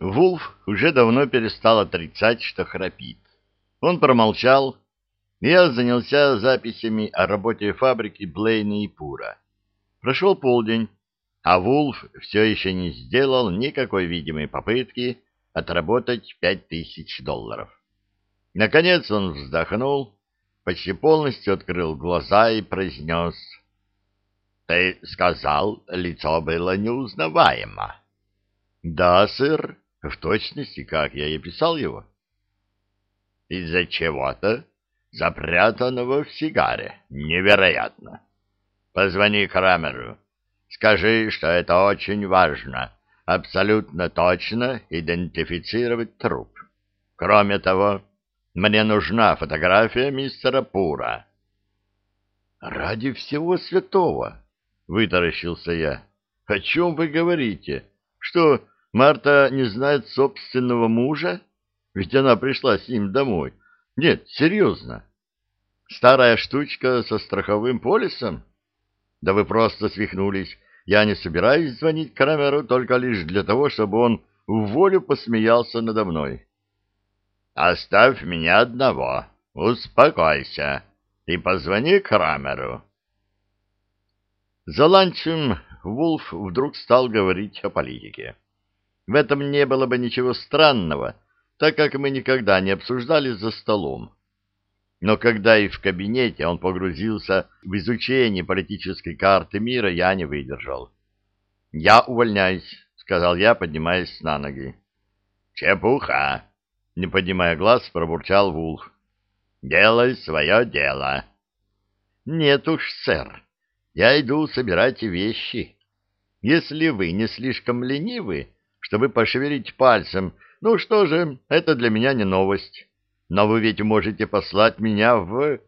Вулф уже давно перестал отрицать, что храпит. Он промолчал, и я занялся записями о работе фабрики Блейна и Пура. Прошел полдень, а Вулф все еще не сделал никакой видимой попытки отработать пять тысяч долларов. Наконец он вздохнул, почти полностью открыл глаза и произнес «Ты сказал, лицо было неузнаваемо». «Да, сэр, в точности, как я и писал его». «Из-за чего-то, запрятанного в сигаре. Невероятно. Позвони Крамеру. Скажи, что это очень важно, абсолютно точно идентифицировать труп. Кроме того, мне нужна фотография мистера Пура». «Ради всего святого!» — вытаращился я. «О чем вы говорите? Что, Марта не знает собственного мужа? Ведь она пришла с ним домой. Нет, серьезно. Старая штучка со страховым полисом? Да вы просто свихнулись. Я не собираюсь звонить Крамеру только лишь для того, чтобы он в волю посмеялся надо мной. Оставь меня одного. Успокойся. И позвони Крамеру. За ланчем Вулф вдруг стал говорить о политике. В этом не было бы ничего странного, так как мы никогда не обсуждали за столом. Но когда и в кабинете он погрузился в изучение политической карты мира, я не выдержал. «Я увольняюсь», — сказал я, поднимаясь на ноги. «Чепуха!» — не поднимая глаз, пробурчал Вулф. «Делай свое дело». «Нет уж, сэр, я иду собирать вещи. Если вы не слишком ленивы, чтобы пошевелить пальцем, ну что же, это для меня не новость. Но вы ведь можете послать меня в...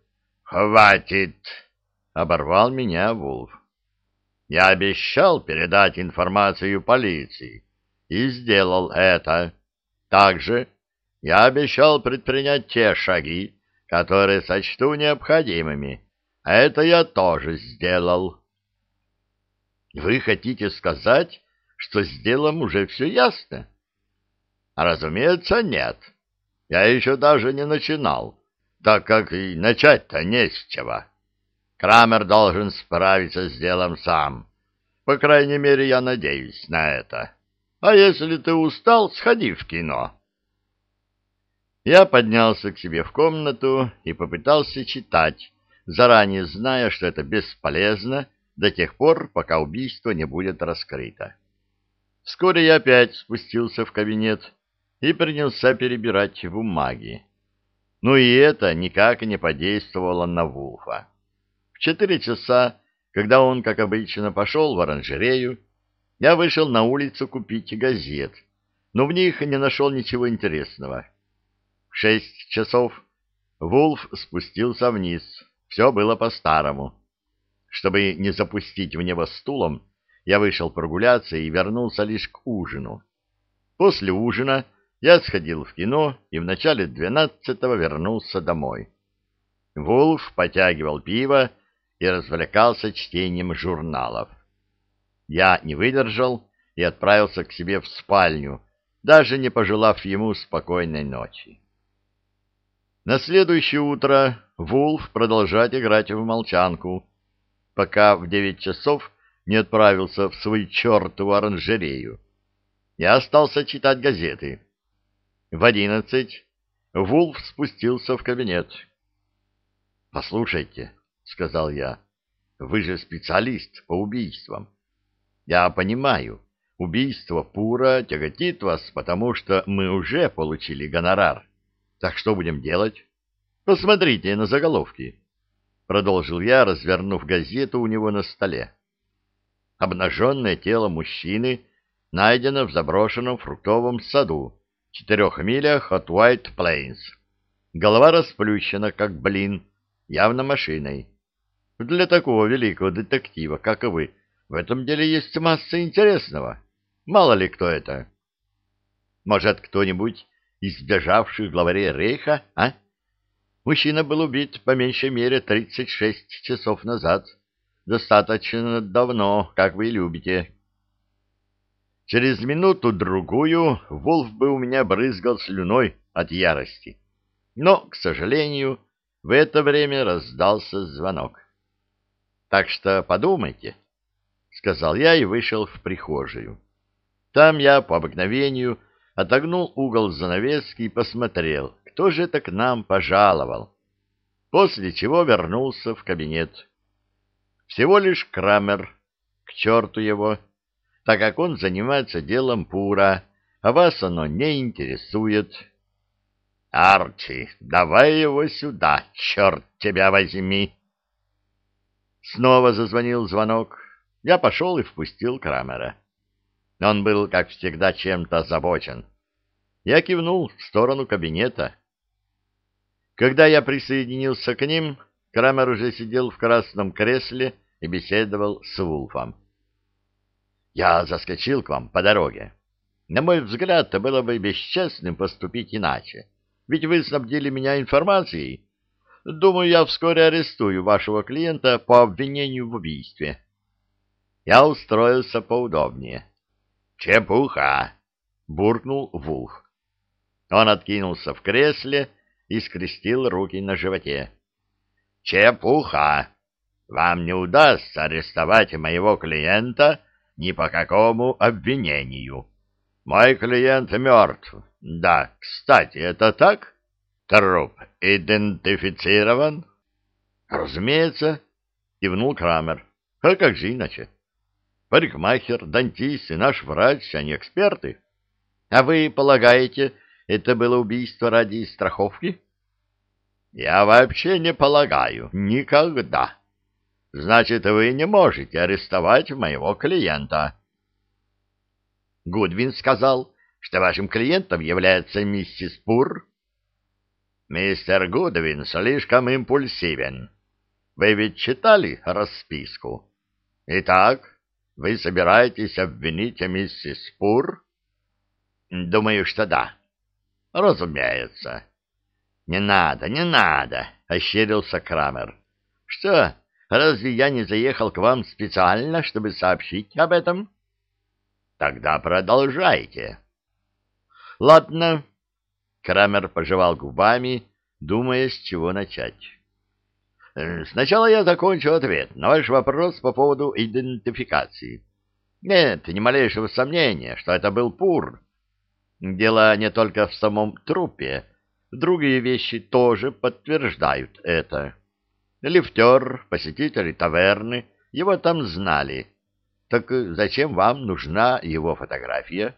«Хватит!» — оборвал меня Вулф. «Я обещал передать информацию полиции и сделал это. Также я обещал предпринять те шаги, которые сочту необходимыми, это я тоже сделал. Вы хотите сказать, что с делом уже все ясно? Разумеется, нет. Я еще даже не начинал, так как и начать-то не с чего. Крамер должен справиться с делом сам. По крайней мере, я надеюсь на это. А если ты устал, сходи в кино. Я поднялся к себе в комнату и попытался читать, заранее зная, что это бесполезно до тех пор, пока убийство не будет раскрыто. Вскоре я опять спустился в кабинет и принялся перебирать бумаги. Ну и это никак не подействовало на Вулфа. В четыре часа, когда он, как обычно, пошел в оранжерею, я вышел на улицу купить газет, но в них не нашел ничего интересного. В шесть часов Вулф спустился вниз, все было по-старому. Чтобы не запустить в него стулом, я вышел прогуляться и вернулся лишь к ужину. После ужина я сходил в кино и в начале двенадцатого вернулся домой. Вулф потягивал пиво и развлекался чтением журналов. Я не выдержал и отправился к себе в спальню, даже не пожелав ему спокойной ночи. На следующее утро Вулф продолжает играть в молчанку, пока в девять часов не отправился в свою чертову оранжерею. Я остался читать газеты. В одиннадцать Вулф спустился в кабинет. «Послушайте», — сказал я, — «вы же специалист по убийствам. Я понимаю, убийство Пура тяготит вас, потому что мы уже получили гонорар. Так что будем делать? Посмотрите на заголовки. Продолжил я, развернув газету у него на столе. Обнаженное тело мужчины найдено в заброшенном фруктовом саду, в четырех милях от Уайт Плейнс. Голова расплющена, как блин, явно машиной. Для такого великого детектива, как и вы, в этом деле есть масса интересного. Мало ли кто это. Может, кто-нибудь из сбежавших главарей Рейха, а? Мужчина был убит по меньшей мере 36 часов назад. Достаточно давно, как вы любите. Через минуту-другую Вулф бы у меня брызгал слюной от ярости. Но, к сожалению, в это время раздался звонок. Так что подумайте, — сказал я и вышел в прихожую. Там я по обыкновению отогнул угол занавески и посмотрел, кто же это к нам пожаловал. После чего вернулся в кабинет. Всего лишь Крамер, к черту его, так как он занимается делом Пура, а вас оно не интересует. Арчи, давай его сюда, черт тебя возьми! Снова зазвонил звонок. Я пошел и впустил Крамера. Он был, как всегда, чем-то озабочен. Я кивнул в сторону кабинета. Когда я присоединился к ним, Крамер уже сидел в красном кресле и беседовал с Вулфом. «Я заскочил к вам по дороге. На мой взгляд, это было бы бесчестным поступить иначе. Ведь вы снабдили меня информацией. Думаю, я вскоре арестую вашего клиента по обвинению в убийстве». Я устроился поудобнее. «Чепуха!» — буркнул Вулф. Он откинулся в кресле и скрестил руки на животе. «Чепуха! Вам не удастся арестовать моего клиента ни по какому обвинению. Мой клиент мертв. Да, кстати, это так? Труп идентифицирован?» «Разумеется», — кивнул Крамер. «А как же иначе? Парикмахер, дантист и наш врач, они эксперты. А вы полагаете, это было убийство ради страховки?» «Я вообще не полагаю. Никогда. Значит, вы не можете арестовать моего клиента». Гудвин сказал, что вашим клиентом является миссис Пур. «Мистер Гудвин слишком импульсивен. Вы ведь читали расписку? Итак, вы собираетесь обвинить миссис Пур? Думаю, что да. Разумеется. Не надо, не надо, ощерился Крамер. Что, разве я не заехал к вам специально, чтобы сообщить об этом? Тогда продолжайте. Ладно. Крамер пожевал губами, думая, с чего начать. Сначала я закончу ответ на ваш вопрос по поводу идентификации. Нет ни малейшего сомнения, что это был Пур. Дело не только в самом трупе. Другие вещи тоже подтверждают это. Лифтер, посетители таверны, его там знали. Так зачем вам нужна его фотография?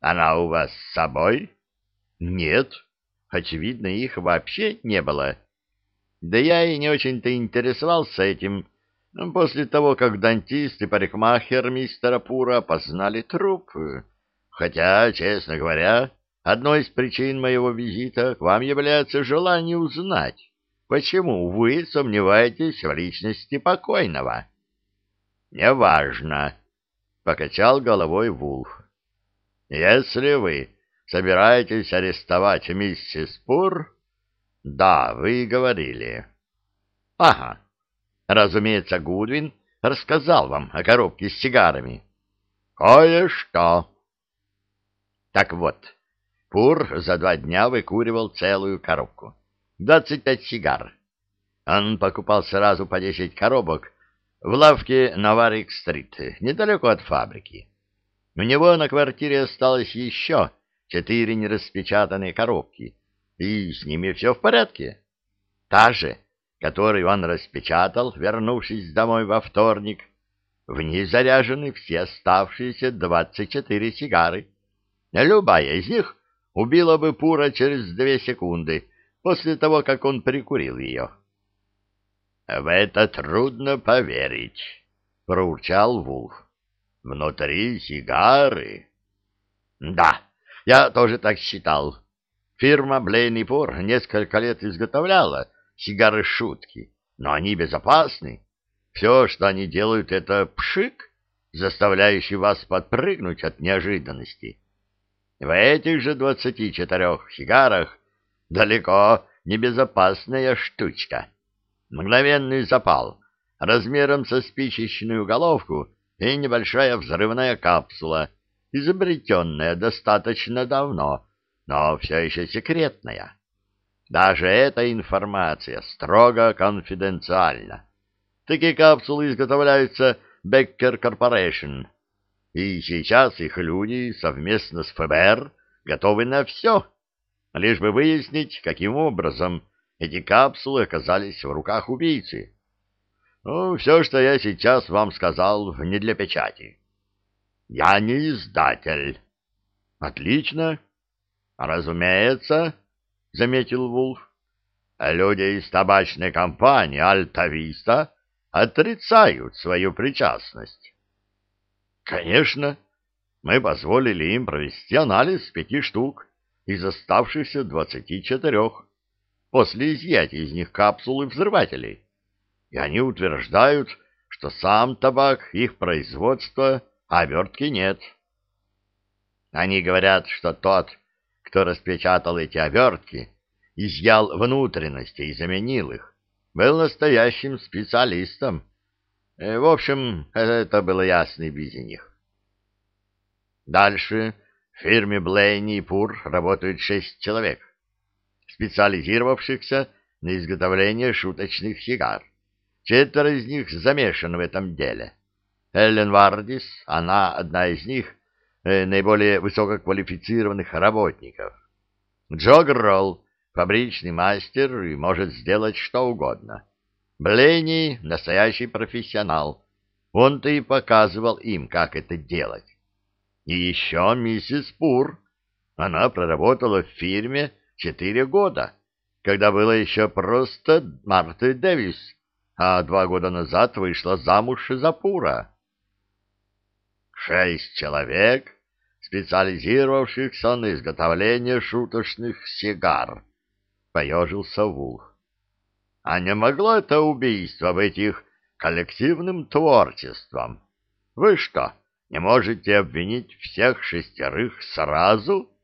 Она у вас с собой? Нет. Очевидно, их вообще не было. Да я и не очень-то интересовался этим ну, после того, как дантист и парикмахер мистера Пура познали труп. Хотя, честно говоря, одной из причин моего визита к вам является желание узнать, почему вы сомневаетесь в личности покойного. — Неважно, — покачал головой Вулф. — Если вы собираетесь арестовать миссис Пур да, вы говорили. Ага. Разумеется, Гудвин рассказал вам о коробке с сигарами. Кое-что. Так вот, Пур за два дня выкуривал целую коробку. Двадцать пять сигар. Он покупал сразу по десять коробок в лавке на Варик-стрит, недалеко от фабрики. У него на квартире осталось еще четыре нераспечатанные коробки, и с ними все в порядке. Та же, которую он распечатал, вернувшись домой во вторник, в ней заряжены все оставшиеся двадцать четыре сигары. Любая из них убила бы Пура через две секунды после того, как он прикурил ее. — В это трудно поверить, — проурчал Вулф. — Внутри сигары. — Да, я тоже так считал, Фирма Блейн Пор несколько лет изготовляла сигары-шутки, но они безопасны. Все, что они делают, это пшик, заставляющий вас подпрыгнуть от неожиданности. В этих же двадцати четырех сигарах далеко небезопасная штучка. Мгновенный запал размером со спичечную головку и небольшая взрывная капсула, изобретенная достаточно давно, но все еще секретная. Даже эта информация строго конфиденциальна. Такие капсулы изготовляются Becker Corporation, и сейчас их люди совместно с ФБР готовы на все, лишь бы выяснить, каким образом эти капсулы оказались в руках убийцы. Ну, все, что я сейчас вам сказал, не для печати. Я не издатель. Отлично. Разумеется, заметил Вулф. Люди из табачной компании «Альтависта» отрицают свою причастность. Конечно, мы позволили им провести анализ пяти штук из оставшихся двадцати четырех после изъятия из них капсулы взрывателей. И они утверждают, что сам табак их производства, а обертки нет. Они говорят, что тот, кто распечатал эти обертки, изъял внутренности и заменил их, был настоящим специалистом. Э, в общем, это было ясно и без них. Дальше в фирме Блейни и Пур работают шесть человек специализировавшихся на изготовлении шуточных сигар. Четверо из них замешаны в этом деле. Эллен Вардис, она одна из них, э, наиболее высококвалифицированных работников. Джо Гролл, фабричный мастер и может сделать что угодно. Блейни — настоящий профессионал. Он-то и показывал им, как это делать. И еще миссис Пур. Она проработала в фирме четыре года, когда была еще просто Марта Дэвис, а два года назад вышла замуж за Пура. Шесть человек, специализировавшихся на изготовлении шуточных сигар, — поежился Вулх. А не могло это убийство быть их коллективным творчеством? Вы что, не можете обвинить всех шестерых сразу? —